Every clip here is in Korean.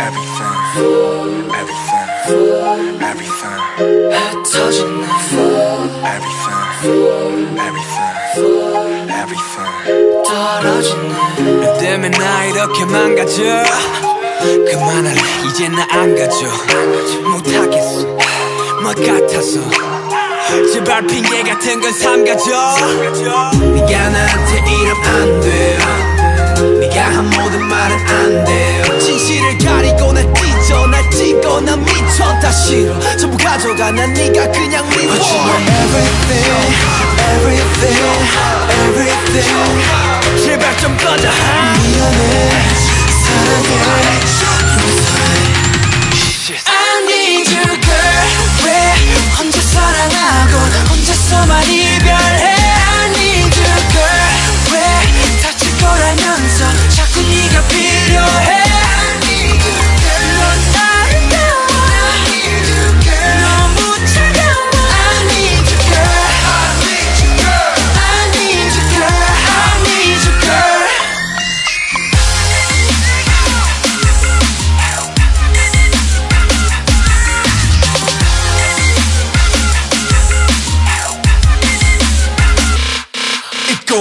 Everything, everything, everything, 흩어진 내 everything, everything, everything. 떨어진 내 때문에 나 이렇게 망가져 그만할래 이제 나 안 가져 못하겠어 뭐 같아서 제발 핑계 같은 건 삼가져 네가 나한테 이러면 안돼 네가 한 모든 말은 안돼 진실을 가리고 날 찢어 날 찢고 난 미쳐. 다 싫어 전부 가져가 난 네가 그냥 미워. But you are everything everything everything. 제발 좀 꺼져. 미안해 사랑해. I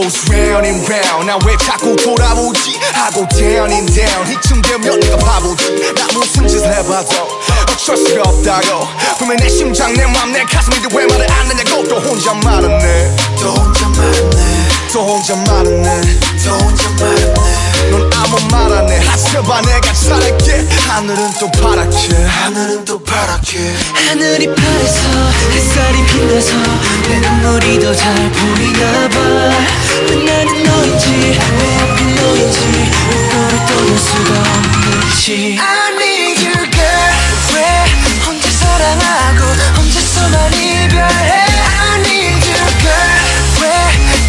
goes round and round 나 왜 자꾸 돌아오지? 하고 down and down. 이쯤 되면 내가 바보지. 나 무슨 짓을 해봐도 어쩔 수가 없다고. 분명 내 심장 내 맘 내 가슴인데 왜 말을 안 하냐고. 또 혼자 말았네. 또 혼자 말았네. 또 혼자 말았네. 또 혼자 말았네. 넌 아무 말 안 해. 하셔봐 내가 잘할게. 하늘은 또 파랗게. 하늘은 또 하늘이 파래서 햇살이 빛나서 내 눈물이 더 잘 보이나 봐왜 나는 너인지 왜 하필 너인지 왜 너를 떠날 수가 없는지. I need 왜 혼자 사랑하고 혼자서만 이별해? I need 왜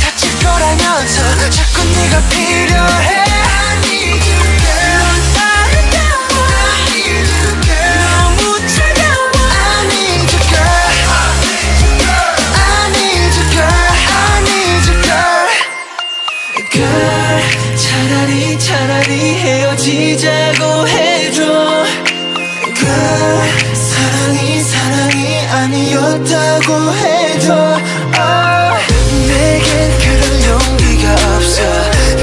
다칠 거라면서 자꾸 네가 필 빨리 헤어지자고 해줘. 그 사랑이 사랑이 아니었다고 해줘. oh. 내겐 그럴 용기가 없어.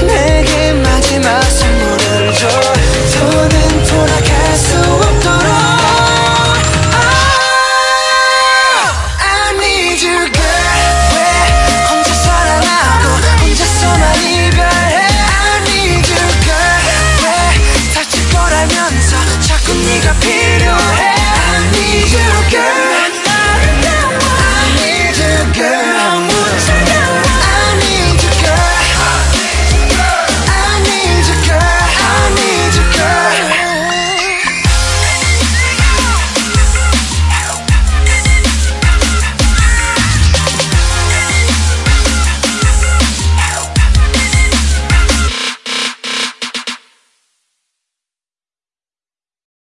내게 마지막 선물을 줘. 저는 돌아갈 수